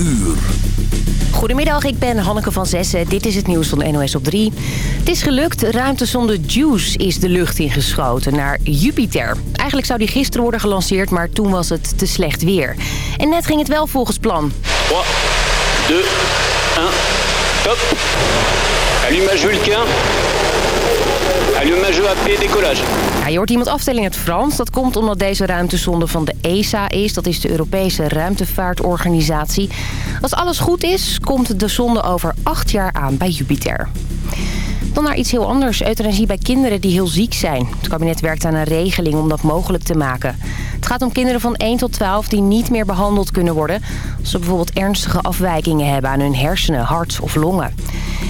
uur. Goedemiddag, ik ben Hanneke van Zessen. Dit is het nieuws van NOS op 3. Het is gelukt, ruimtesonde JUICE is de lucht ingeschoten naar Jupiter. Eigenlijk zou die gisteren worden gelanceerd, maar toen was het te slecht weer. En net ging het wel volgens plan. 3, 2, 1, top. Allumage Vulcain. Ja, je hoort iemand aftellen in het Frans. Dat komt omdat deze ruimtesonde van de ESA is. Dat is de Europese Ruimtevaartorganisatie. Als alles goed is, komt de zonde over acht jaar aan bij Jupiter. Dan naar iets heel anders. Euthanasie bij kinderen die heel ziek zijn. Het kabinet werkt aan een regeling om dat mogelijk te maken. Het gaat om kinderen van 1 tot 12 die niet meer behandeld kunnen worden... als ze bijvoorbeeld ernstige afwijkingen hebben aan hun hersenen, hart of longen.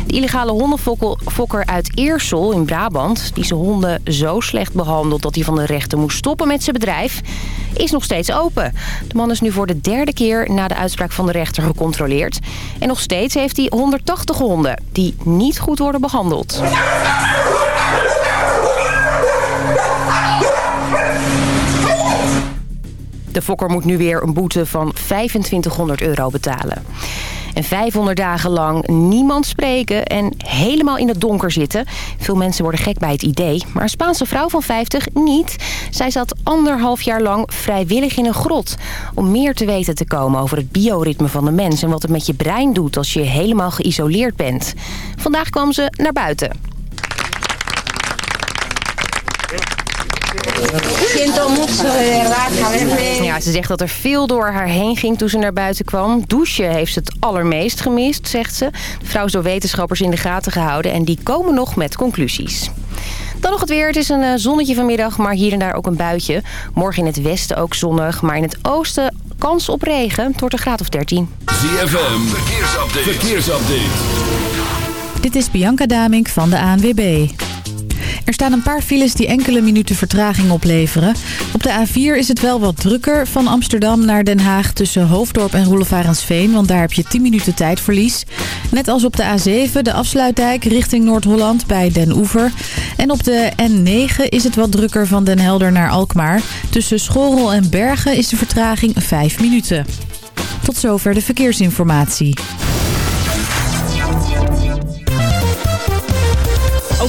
De illegale hondenfokker uit Eersel in Brabant... die zijn honden zo slecht behandelt dat hij van de rechter moest stoppen met zijn bedrijf... is nog steeds open. De man is nu voor de derde keer na de uitspraak van de rechter gecontroleerd. En nog steeds heeft hij 180 honden die niet goed worden behandeld. De fokker moet nu weer een boete van 2500 euro betalen. En 500 dagen lang niemand spreken en helemaal in het donker zitten. Veel mensen worden gek bij het idee. Maar een Spaanse vrouw van 50 niet. Zij zat anderhalf jaar lang vrijwillig in een grot. Om meer te weten te komen over het bioritme van de mens... en wat het met je brein doet als je helemaal geïsoleerd bent. Vandaag kwam ze naar buiten. Ja, ze zegt dat er veel door haar heen ging toen ze naar buiten kwam. Douchen heeft ze het allermeest gemist, zegt ze. De vrouw is door wetenschappers in de gaten gehouden en die komen nog met conclusies. Dan nog het weer. Het is een zonnetje vanmiddag, maar hier en daar ook een buitje. Morgen in het westen ook zonnig, maar in het oosten kans op regen. Het wordt een graad of 13. ZFM, verkeersupdate. verkeersupdate. Dit is Bianca Damink van de ANWB. Er staan een paar files die enkele minuten vertraging opleveren. Op de A4 is het wel wat drukker van Amsterdam naar Den Haag tussen Hoofddorp en Roelevarensveen, want daar heb je 10 minuten tijdverlies. Net als op de A7, de afsluitdijk richting Noord-Holland bij Den Oever. En op de N9 is het wat drukker van Den Helder naar Alkmaar. Tussen Schorel en Bergen is de vertraging 5 minuten. Tot zover de verkeersinformatie.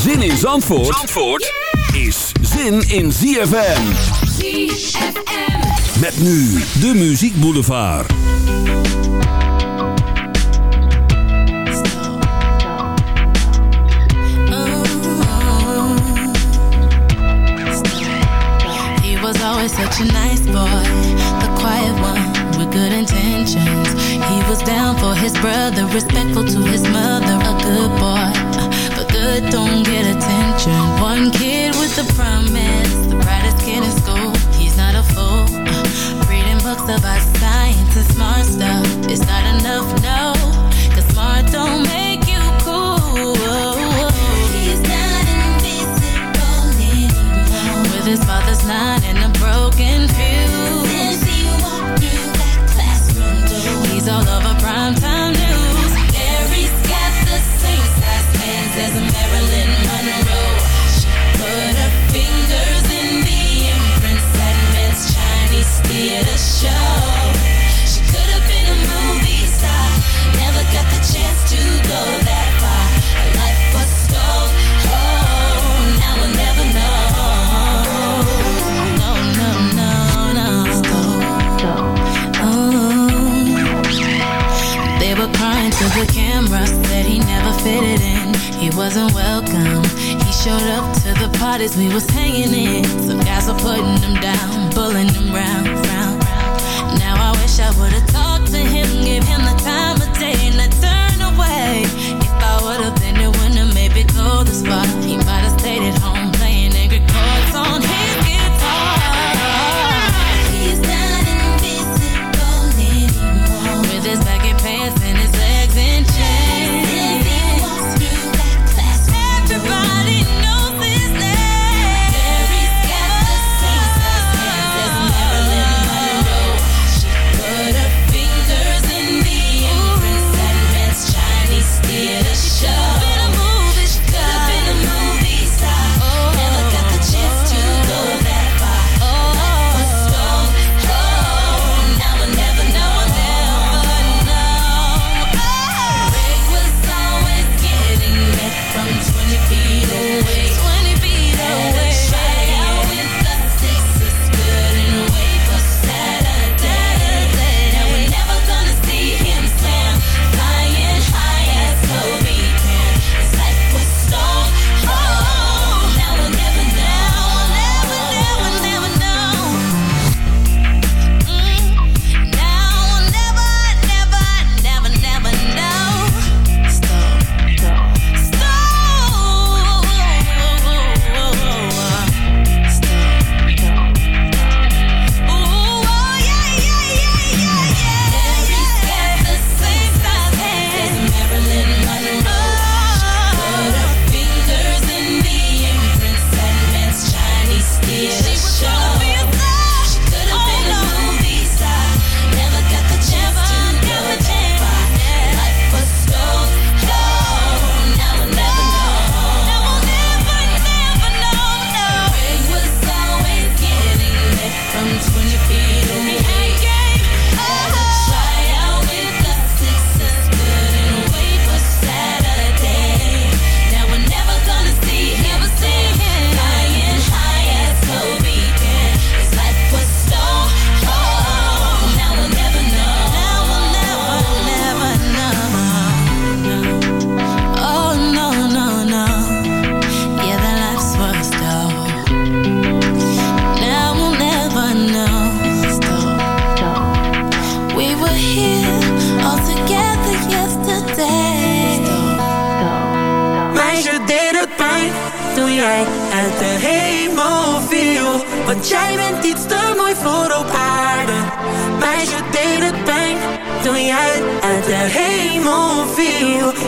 Zin in Zandvoort, Zandvoort is zin in ZFM. ZFM. Met nu de Muziek Boulevard. He was always such a nice boy, the quiet one with good intentions. He was down for his brother, respectful to his mother, a good boy. Good don't get attention. One kid with a promise, the brightest kid in school. He's not a fool. Uh, reading books about science and smart stuff. It's not enough, no.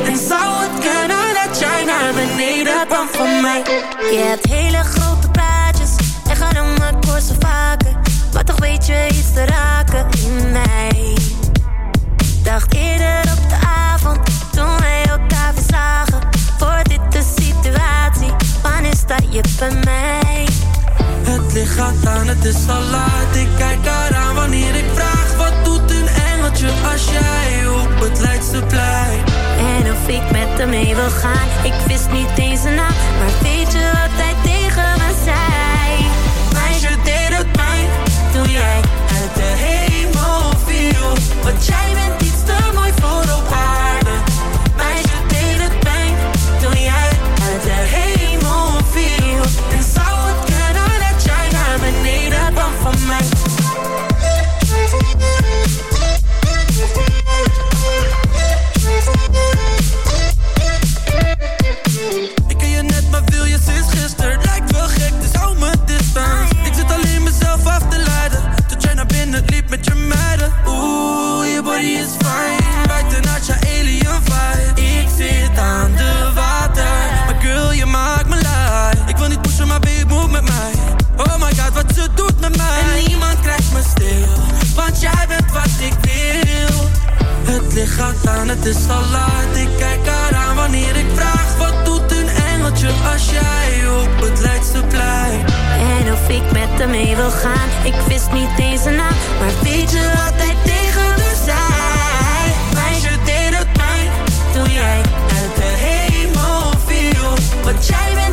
En zou het kunnen dat jij naar beneden kwam van mij? Je hebt hele grote praatjes en ga dan maar korsen vaker. Maar toch weet je iets te raken in mij. Dacht eerder op de avond toen wij elkaar verzagen. Voor dit de situatie, wanneer sta je bij mij? Het licht gaat aan, het is al laat. Ik kijk eraan wanneer ik vraag: wat engeltje als jij op het Leidseplein? En of ik met hem mee wil gaan, ik wist niet eens een naam. Maar weet je wat hij tegen me zei? Meisje deed het pijn toen jij uit de hemel viel. Want jij bent gaat aan, het is al laat Ik kijk eraan wanneer ik vraag Wat doet een engeltje als jij op het Leidseplein En of ik met hem mee wil gaan, ik wist niet een naam. Maar weet je wat hij tegen me zei? Meisje deed het pijn Toen jij uit de hemel viel Want jij bent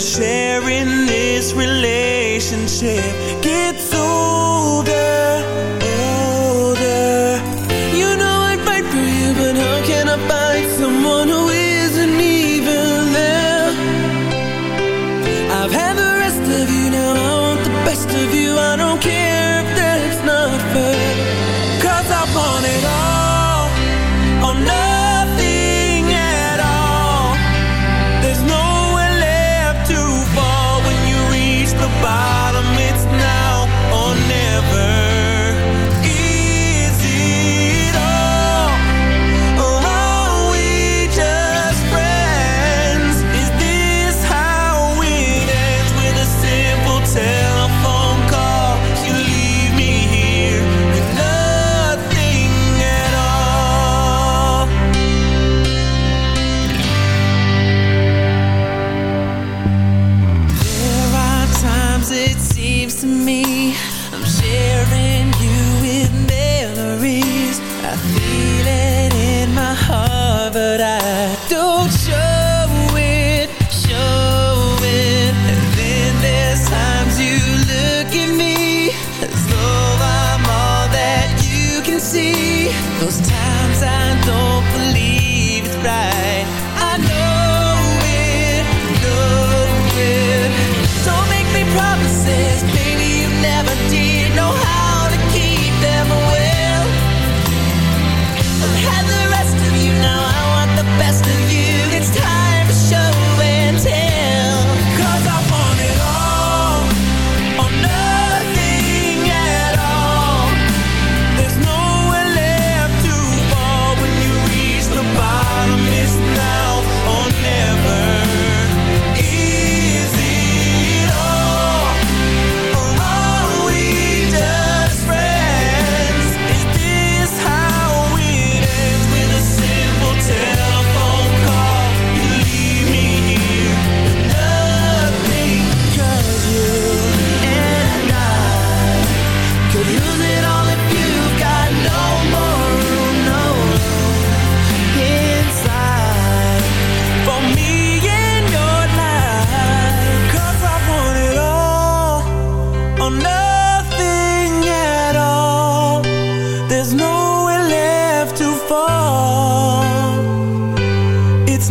sharing this relationship. Gets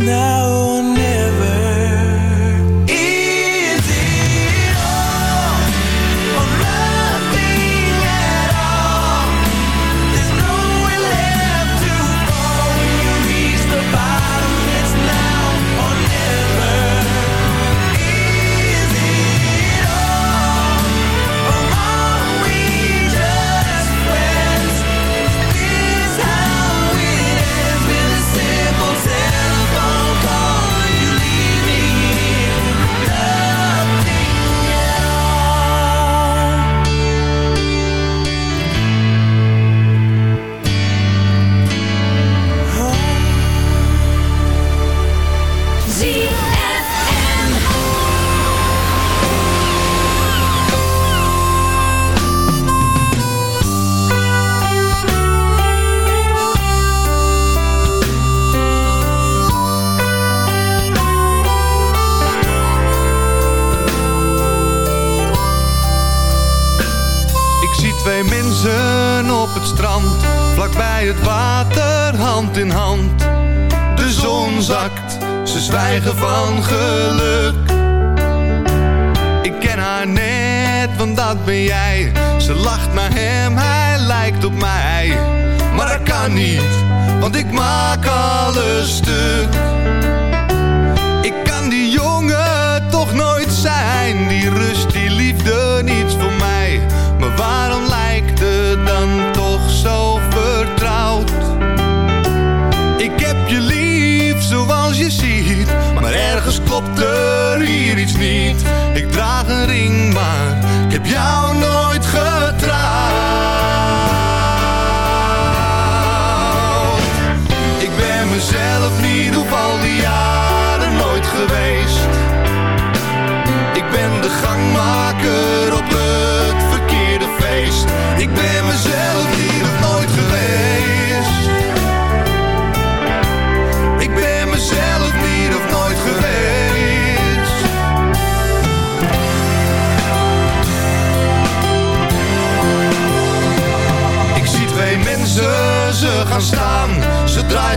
знаю. klopt er hier iets niet? Ik draag een ring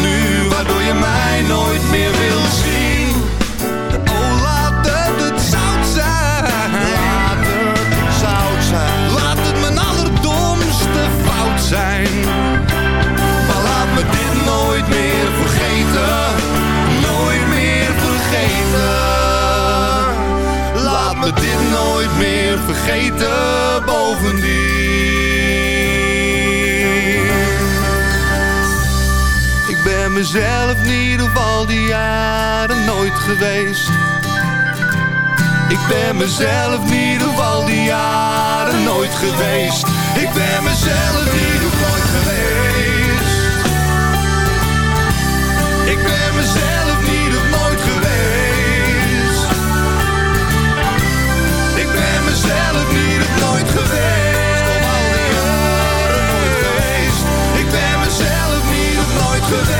nu, waardoor je mij nooit meer wil zien. geweest. Ik ben mezelf niet op al die jaren nooit geweest. Ik ben mezelf niet op nooit geweest. Ik ben mezelf niet op nooit geweest. Ik ben mezelf niet op nooit geweest. Al geweest. Ik ben mezelf niet nooit geweest.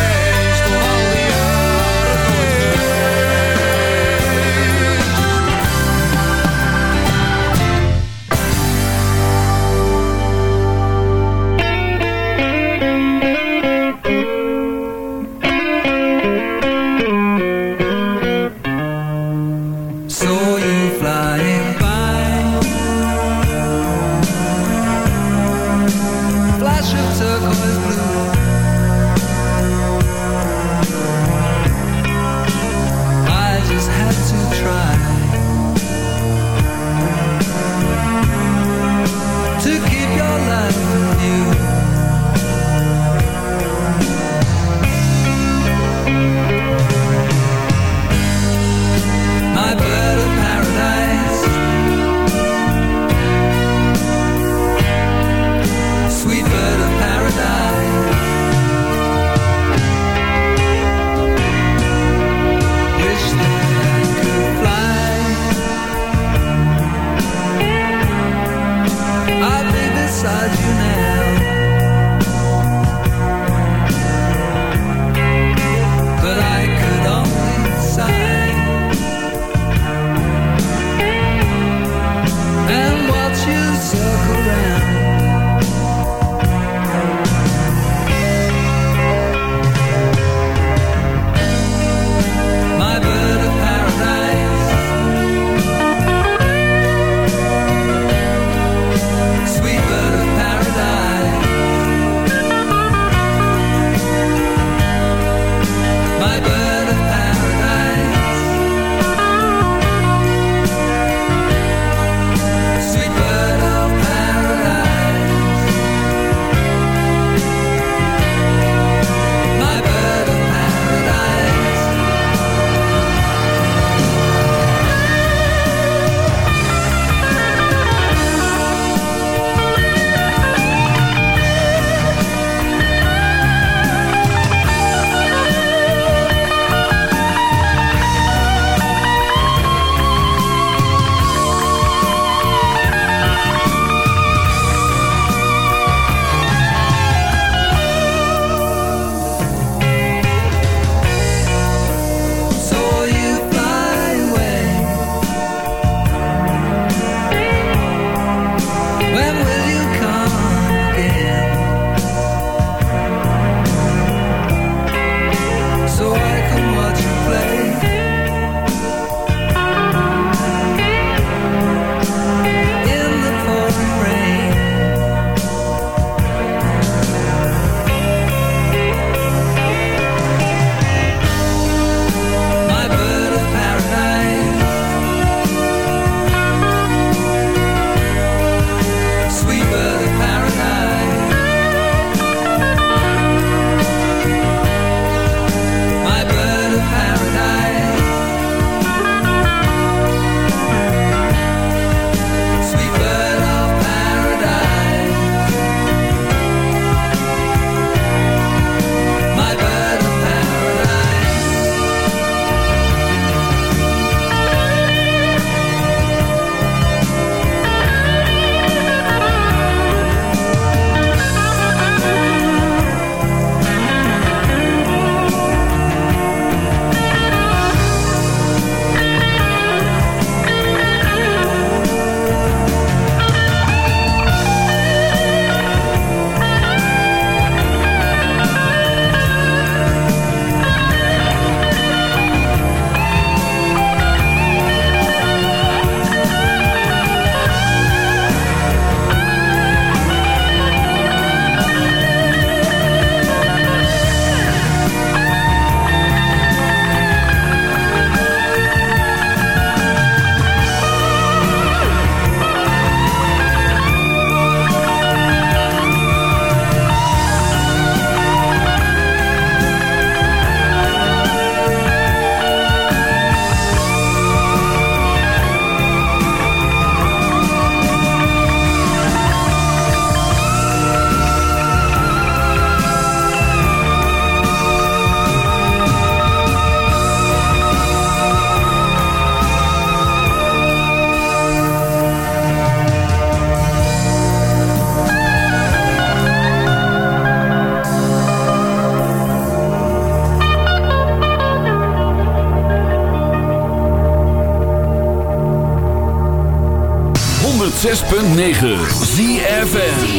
106.9 ZFN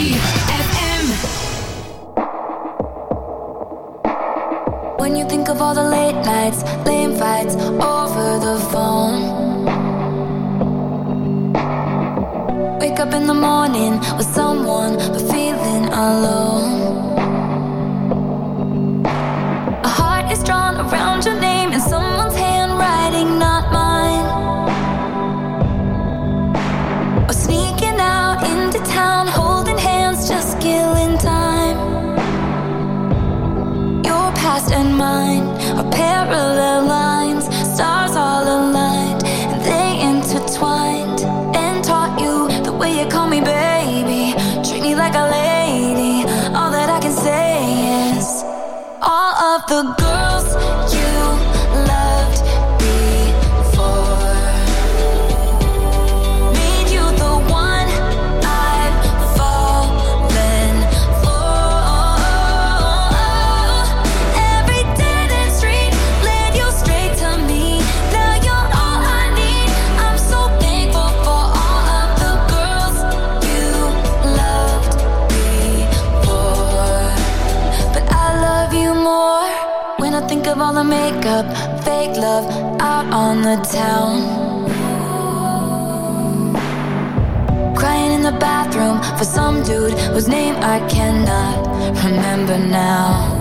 bathroom for some dude whose name I cannot remember now.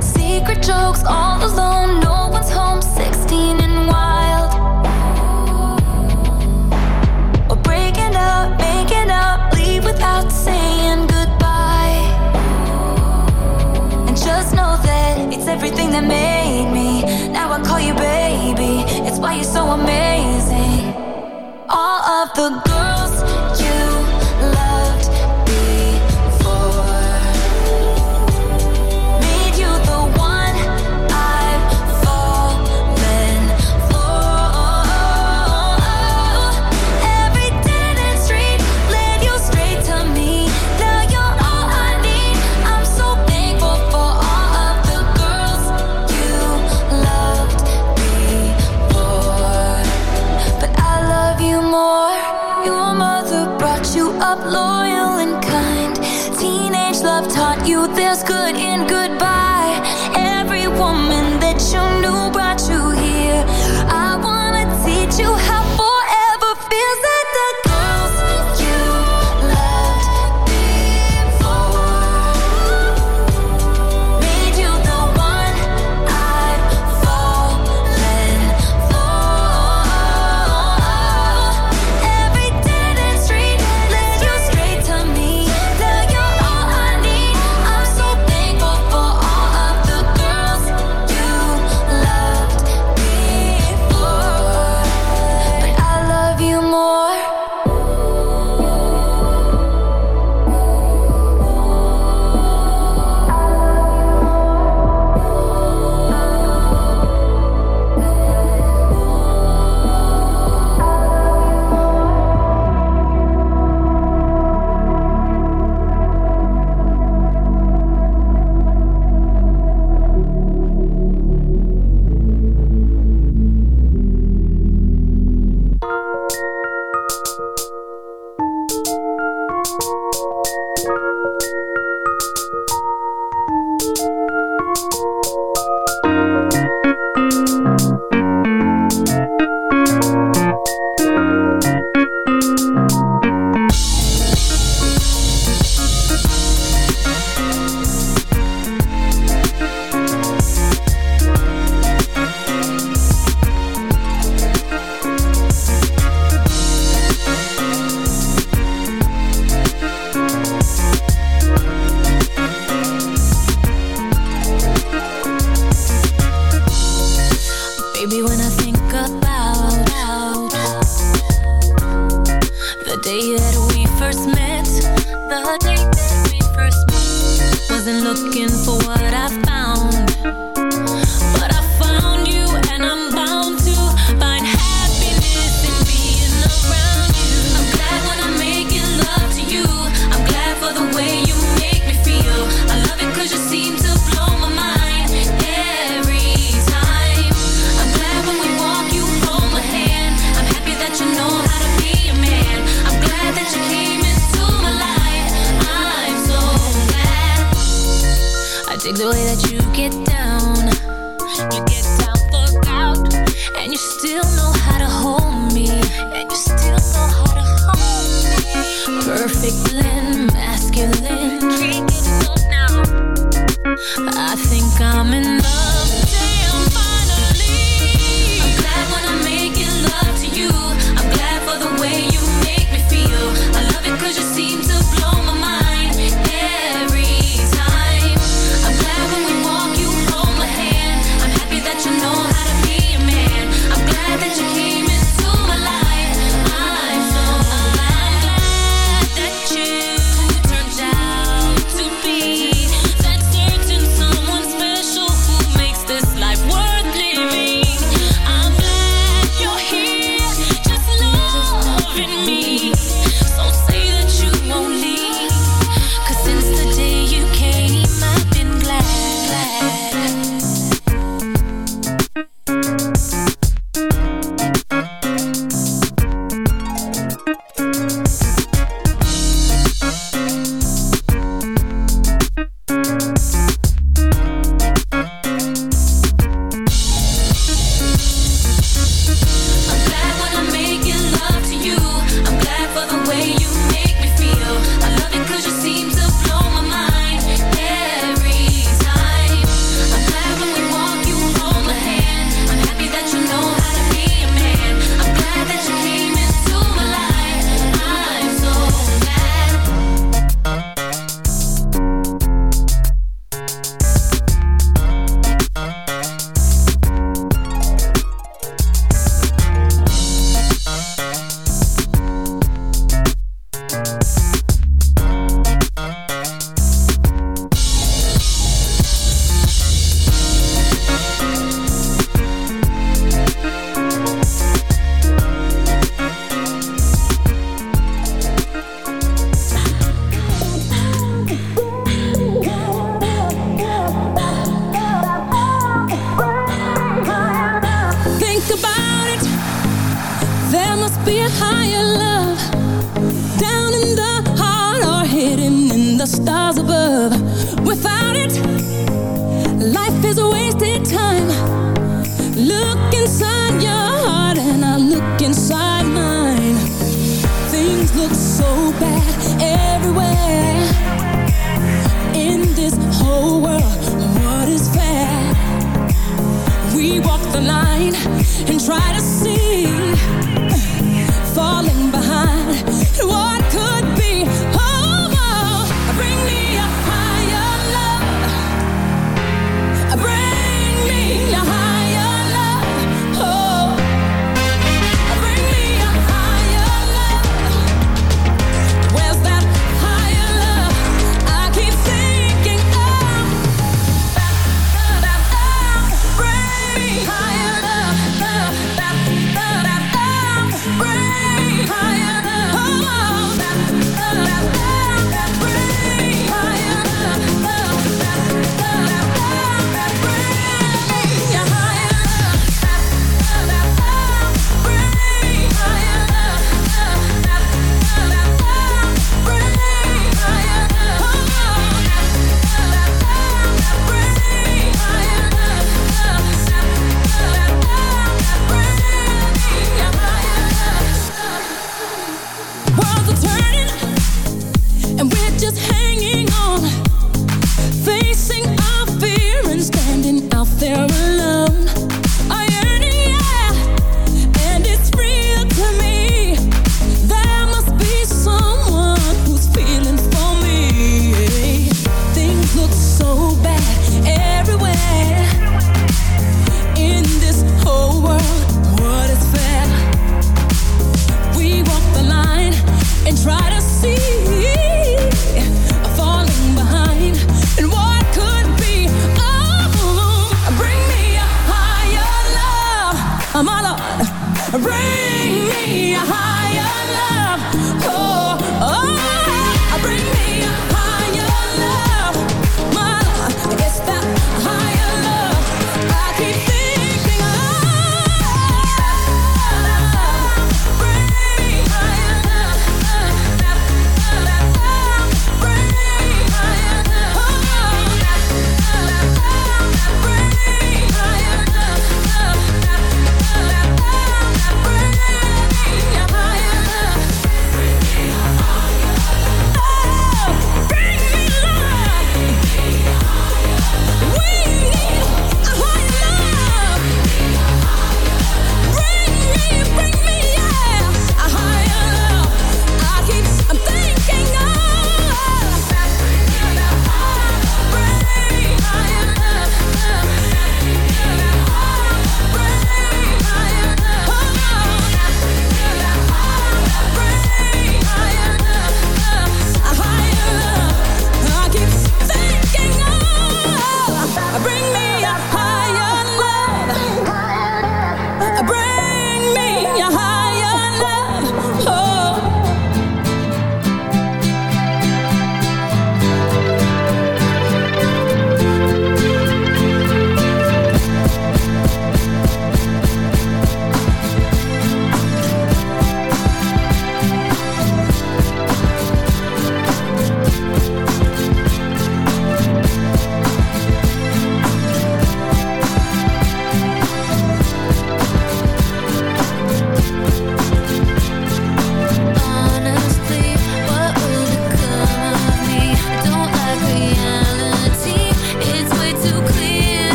Secret jokes all alone, no one's home, 16 and wild. Or breaking up, making up, leave without saying goodbye. And just know that it's everything that made me. Now I call you baby, it's why you're so amazing. All of the good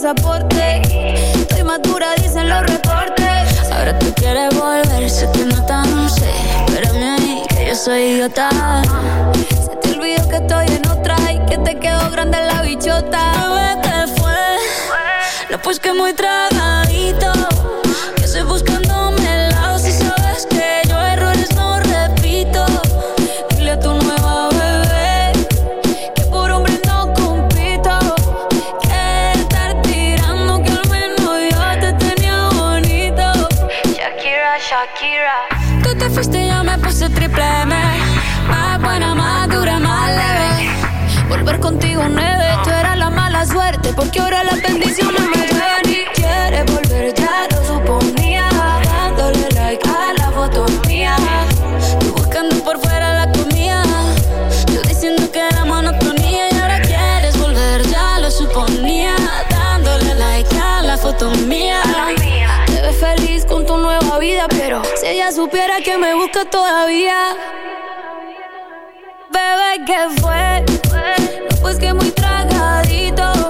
pasaporte. Estoy madura, dicen los reportes. Ahora tú quieres volver, sé que no tan sé. Espérame ahí, que yo soy idiota. Se te olvidó que estoy en otra y que te quedó grande la bichota. ¿Qué fue? No, pues que muy trago fuiste yo me puse triple M. Más buena, más dura, más leve. Volver contigo nueve, tú eras la mala suerte, porque ahora las bendiciones me supiera que me busca todavía. Bebé, ¿qué fue? Pues que muy tragadito.